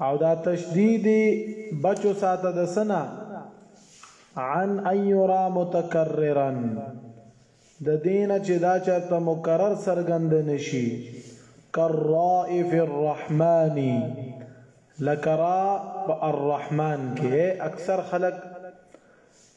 او دا تشدید بچو ساته د سنا عن ان یرا متکررا د دین چې دا چرته مکرر سرګند نشي کرائف الرحمانی لکرا الرحمن کې اکثر خلق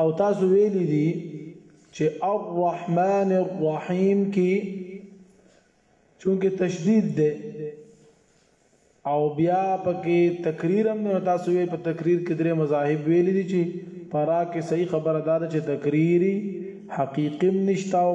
او تاسو ویلي دي چې الرحمن الرحیم کې چونکه تشدید ده او بیا پکې تقریر هم نه تاسو یې په تقریر کې درې مذاهب ویلي دي چې پرا کې صحیح خبره ده چې تقریری حقیقی نشتا او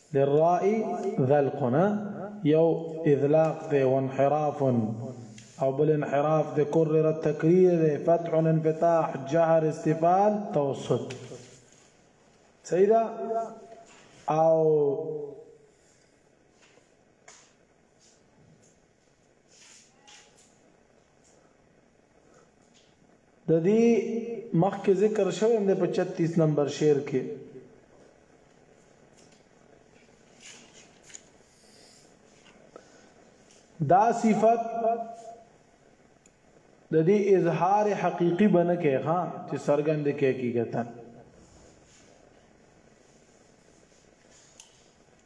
للراء ذا القن يو إذلاق ذي وانحراف أو بالانحراف ذي كررت تكرير ذي فتح انفتاح جهر استفال توسط سيدا أو د دې مخکې ذکر شوی دی په 36 نمبر شعر کې دا صفت د دې اظهار حقيقي بنه کې ها چې سرګند کې حقیقتا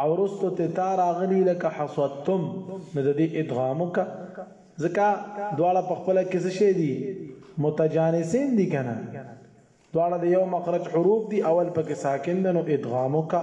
او وروسته ته تا راغلی لکه حصدتم نو د دې ادغام وکړه ځکه دواړه په خپل کې څه شي دي متجانسین دي کنه دواړه د یو مخرج حروف دي اول پکې ساکن ده نو ادغام وکړه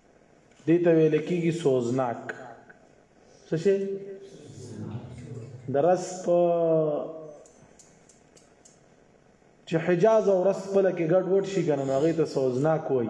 دې ته ویل کېږي سوزناک څه شي د رس په چې حجاز او رس په لکه ګډ وډ شي کنه هغه ته سوزناک وایي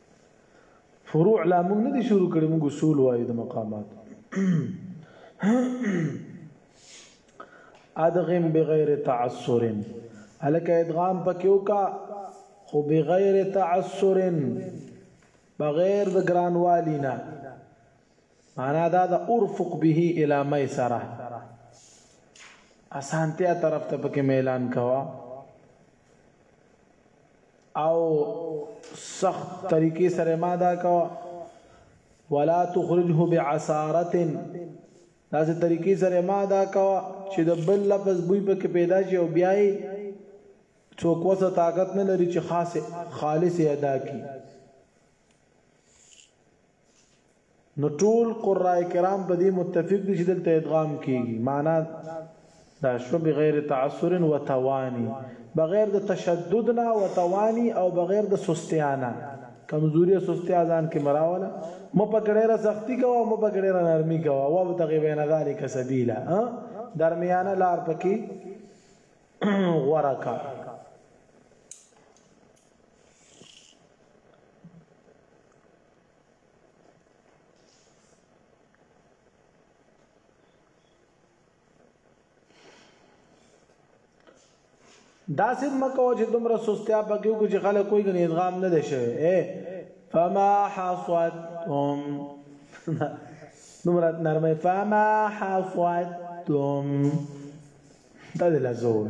فروع لا موږ نه دي شروع کړي موږ اصول وایو د مقامات ادغم بغیر تعسر الک ادغام پکیو کا خو بغیر تعسر بغیر د ګران والینا معنا دا د ارفق به الی میسره اسانتیا طرف ته پکې اعلان کوا او سخت طریقې سره ما دا کا ولا تخرجه بعصارت داسې طریقې سره ما دا کا چې د بل لفظ بوی په کې پیدا شي او بیا یې څوک وسه طاقت نه لري چې خاصه خالص ادا کی نو ټول قراء کرام په دې متفق دي چې دلته ادغام کیږي معنا دا شو بغیر تعسر و توانی بغیر د تشدد نه و توانی او بغیر د سستیانا کمزوري سستیا ځان کې مراوله م په ګډه سختی کوه م په ګډه نرمي کوه او اب تغي بین ذالک سبیلا درمیانه لار پکې غوړه کا دا سم مکو چې دومره سستیا پکې کو چې خلک کوئی غنی ادغام نه دی شوی اے فما حصدتم دومره نرمه فما حصدتم دا د لزوم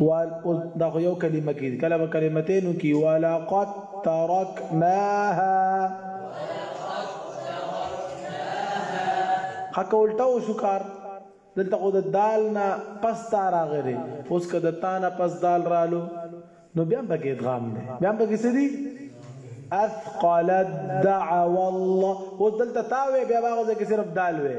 وال اوس دا خو یو کلمه کې کله به کلمتینو کې ولقد ترکناها حق الټا وشو کار دلته خو د دال نه پس تا راغلی اوس که د تا نه پس دال رالو نو بیا هم پکې ادغام دی بیا هم پکې څه دي اثقل الدعوى الله اوس دلته تا وې بیا هغه ځکه صرف دال وې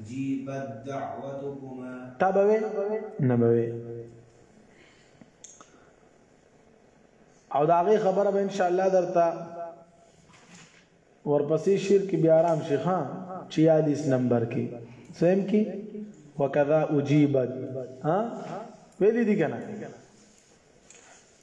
اجیبت دعوتکما تا به وې نه به وې او دا غي خبره به ان شاء الله درته ورپسې شیر کې بیا آرام شي ها 46 نمبر کې سم کې وکذا اجیبت ها ویلې دي کنه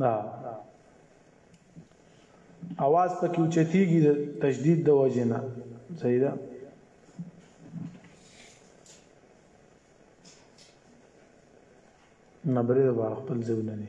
دا اواز پکې اوچتیږي د تشدید د وجنه صحیح ده نبرې د بار خپل ځونه نه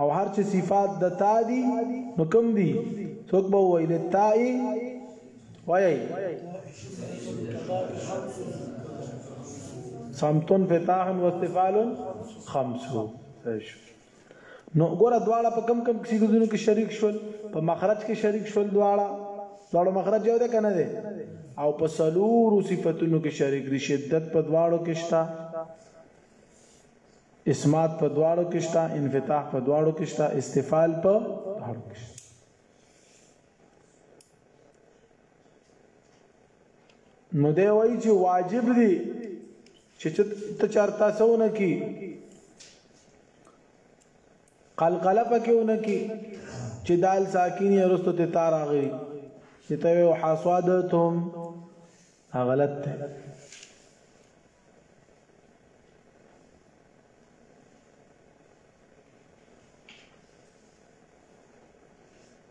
او هر چې صفات د تا دي نو کوم دي څوک به وایي د تا ای وایي سمتون فتاح و استفال خمسو نو ګوره دواړه په کم کم کسی دونو کې شریک شول په مخرج کې شریک شول دواړه دواړه مخرج یو ده کنه ده او په سلورو صفاتونو کې شریک دي شدت په دواړو کې شته اسمات په دواړو کې شته انفتاح په دواړو کې شته استفال په دواړو کې شته نو دی وایي چې واجب دی چې ته چارتا سونه کی قلقله پکې ونه کی چې دال ساکینی ارستو ته تار اغي چې ته حاسوادتهم غلط ده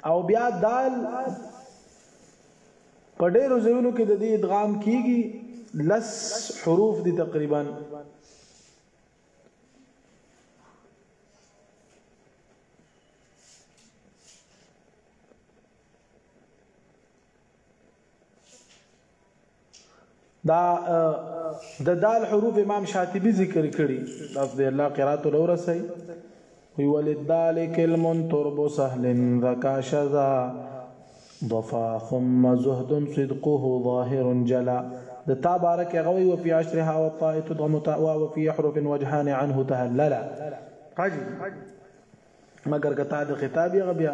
او بیا دال په ډېرو ځایونو کې د دې ادغام کیږي لس حروف دي تقریبا دا د دال حروف امام شاطبی ذکر کړي تاسو د الله قرات لورسي وی ولدال کلم ترب سهل ذکا شذا ضفا ثم زهد صدقه ظاهر جلا د تا بارک غوي وفي عشرها والطاء تضم تاء وفي حروف وجهان عنه تهللا قجي مگر کتا د خطاب یغ بیا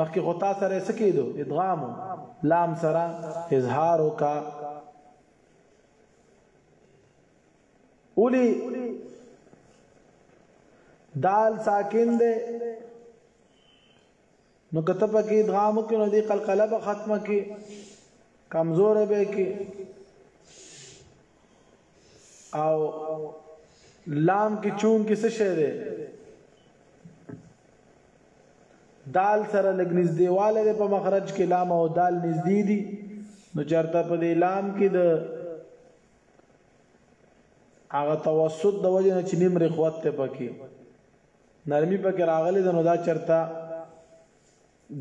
مخکې غطا سره څه کېدو ادغام لام سره اظهار وکا اولی دال ساکن ده نو کته پکې ادغام کې نو دی قلقله به ختمه کې کمزور به کې او لام کې چون کې څه شی دی دال سره لګ نږدېواله ده په مخرج کې لام او دال نږدې دي نو چرته په دې لام کې د هغه توسط د وجه نه چې نیم رخوت ته پکې نرمي پکې راغلي ده نو دا چرته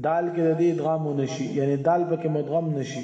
دال کې د دې ادغام نشي یعنی دال پکې مدغم نشي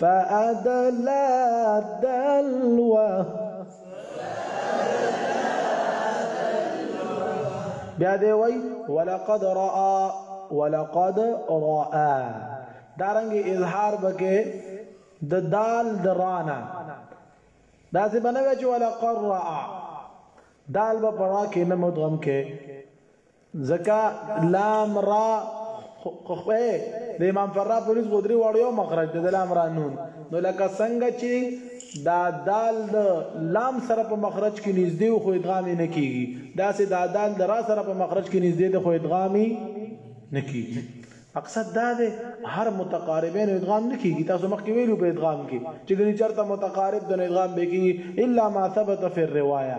فأدلى دلوه بیا دی وای ولقد را ولقد را دارنګ اظهار بکې د دال درانا دا څه بنوي چې ولقد را دال به پرا کې نه مدغم کې ځکه لام را خخه د امام فرا پولیس غدري واړو یو مخرج د لام را نون نو لکه څنګه چې دا دال د لام سره په مخرج کې نږدې خو ادغامي نه کیږي دا سه دا دال د را سره په مخرج کې نږدې د خو ادغامي نه کیږي مقصد دا دی هر متقاربین ادغام نه کیږي تاسو مخکې ویلو په ادغام کې چې ګنې چرته متقارب د ادغام به کیږي الا ما ثبت فی الروايه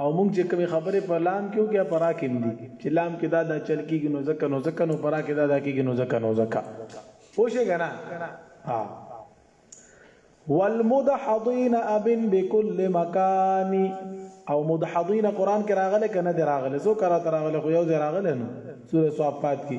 او موږ چې کومې خبرې په لام کې وکړو په را کې دي چې لام کې دا دا چل کېږي نو ځکه نو ځکه نو په را کې دا دا کېږي نو ځکه نو ځکه پوه شئ که نه ها والمدحضین ابن بكل مکان او مدحضین قران کې راغله کنه دی راغله زو کرا تراغله خو یو دی راغله نو سوره صافات کې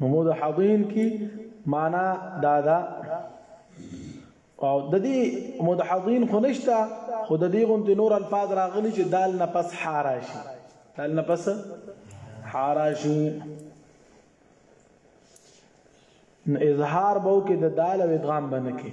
نو مدحضین کی معنا دادا او د دې مدحضین خو نشتا خو د دې غونډې نور الفاظ راغلي چې دال نه پس حاراشي دال نه پس حاراشي نو اظهار بو کې د دال او ادغام باندې کې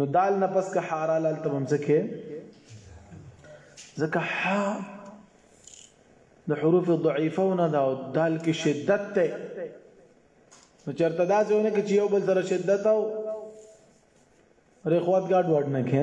نو دال نه پس که حارا لال تمام ځکه ځکه ح د حروف ضعیفه نه دا دال کې شدت ته نو چرته دا ځونه کې یو بل سره شدت او رخوت ګاډ وډ نه کې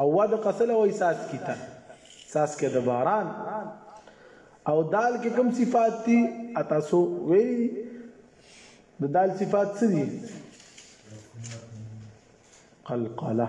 او ود قسل وای ساس کیتا ساس کې د باران او دال کې کوم صفات دي تاسو ویلي د دال صفات څه دي قلقله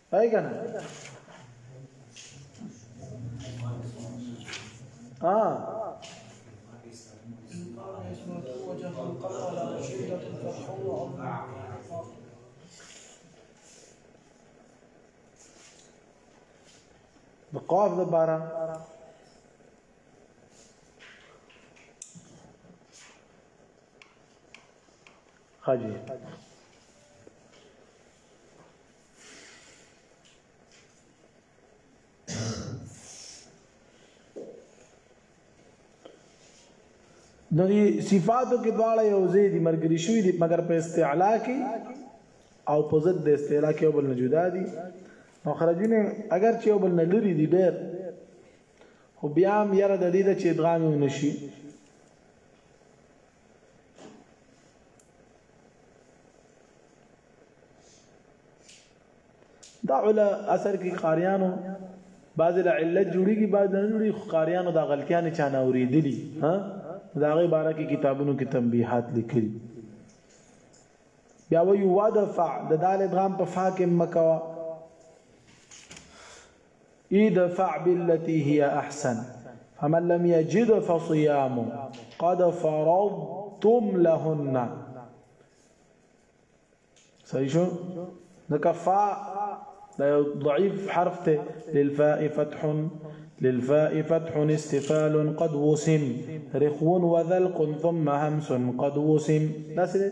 پای کنه ها د قاف د بارا خاجه د صفاتو کې دواړه یو ځای دي مرګري شوی دي مګر په استعلا کې او په ضد د استعلا کې بل نه جدا دي نو خرجونه اگر چې بل نه لري دي ډېر خو بیا هم یره د دې چې ادغام ونشي دا علا اثر کې قاریانو بعض له علت جوړیږي بعض نه جوړي قاریانو دا غلطیاں چانه اوریدلی ها دا غي باره کې کتابونو کې تنبیحات لیکلي بیا وی وادفع د دال ادغام په فا کې مکوا ادفع بالتي هي أحسن فمن لم يجد فصيام قد فرضتم لهن صحيح شو نكفى ضعيف حرف للفاء فتح للفاء فتح استفال قد وسم رخو وذلق ثم همس قد وسم نسل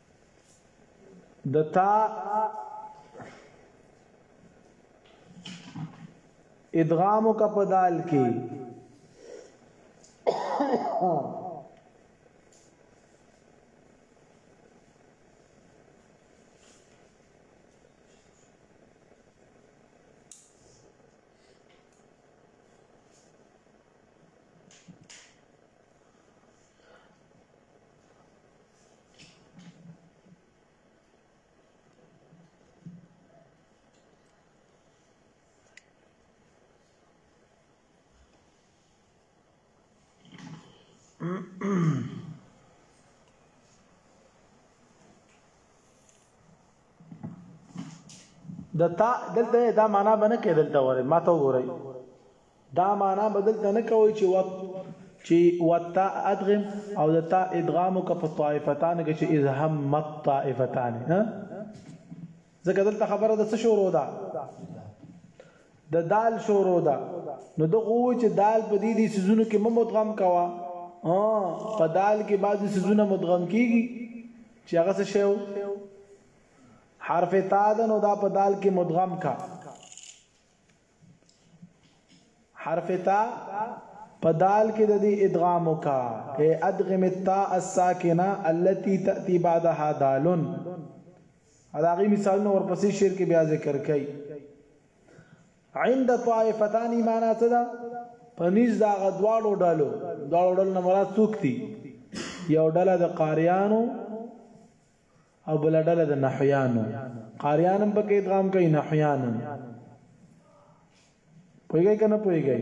د تا ادغام کا پدال کی د تا دلته دا معنا بنه کې دلته وره ما ته وګورئ دا معنا به دلته نه کوي چې وقت چې وتا ادغم او د تا ادغام کو په طائفتان کې چې اذ هم مت طائفتان ها ځکه دلته خبره د څه شروع ده د دال شروع ده نو د غو چې دال په دې دي سيزونو کې ممدغم کوا ها په دال کې بعضي سيزونه مدغم کیږي چې هغه څه شیو حرف تا ده نو دا په دال کې مدغم کا حرف تا په دال کې د دې ادغام وکا اے ادغم التاء الساکنه التي تاتي بعدها دال هغه مثالونه ورپسې شعر کې بیا ذکر کړي عند طائفتان معنا څه ده پنيز دا غدواړو ډلو دواړو ډلو نه مراد څوک دي یو ډله د قاریانو او بل ډله د نحویانو قاریان هم پکې ادغام کوي نحویان هم پوهیږئ که نه پوهیږئ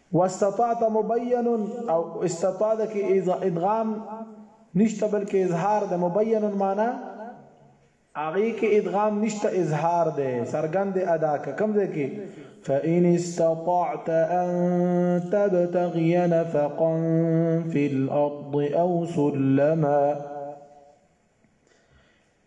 واستطعت مبين او استطاع د کې ادغام نشته بلکې اظهار د مبين معنا هغه کې ادغام نشته اظهار ده سرګند ادا کوم ځای کې فإن استطعت أن تبتغي نفقا في الأرض أو سلما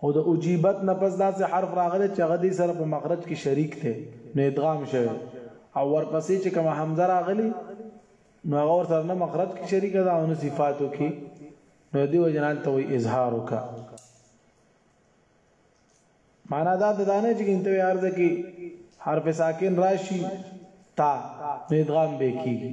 خو د اجیبت نه پس داسې حرف راغلی چې هغه دې سره په مخرج کې شریک دی نو ادغام شوی او ورپسې چې کومه حمزه راغلی نو هغه ور سره نه مخرج کې شریک ده او نه صفاتو کې نو دې وجنال ته وي اظهار وکا معنا دا د دانه چې انته عرض کې حرف ساکن راشي تا نو ادغام به کیږي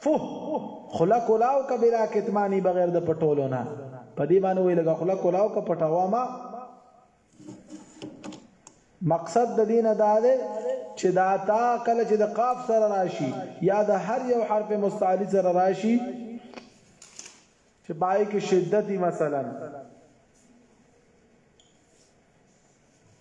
فه خوله کولاو که بلا کتمانی بغیر د پټولو نه په دې باندې وی لګه خوله کولاو که پټاوا ما مقصد د دین دا ده چې دا تا کله چې د قاف سره راشي یا د هر یو حرف مستعلی سره راشي چې پای کې شدت مثلا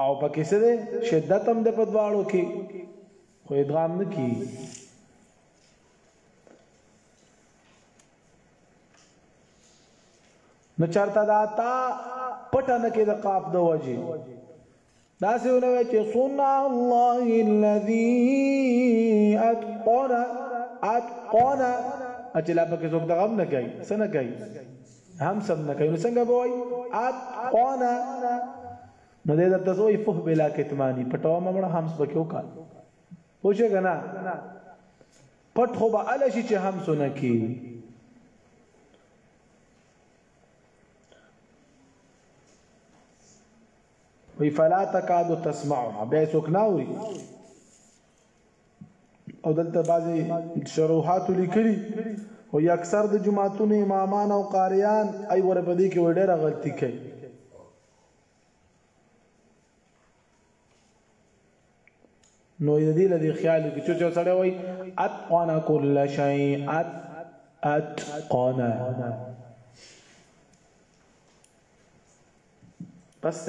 او پکې څه ده شدت هم ده په دواړو کې خو ادغام نه کی نو چرته دا تا پټه نه کې د قاف د وجه دا څه ولوي چې سنع الله الذي اتقن اتقن اچلا پکې څوک د غم نه کوي سنه کوي هم سم نه کوي نو څنګه به وای ات قانا نو دې درته زوی فه بلا کتمانی پټو مړه هم سبکیو کا پوښه غنا پټ خو به ال شي چې هم سونه کی وی فلا تکادو تسمعها به څوک نه وي او دلته بعضی شروحات لیکلي او اکثر د جماعتونو امامان او قاریان ای ور په دې کې وړه غلطي کوي نو دې لدی خیال کې چې چا سره وای اتقنا کل شیء ات اتقنا بس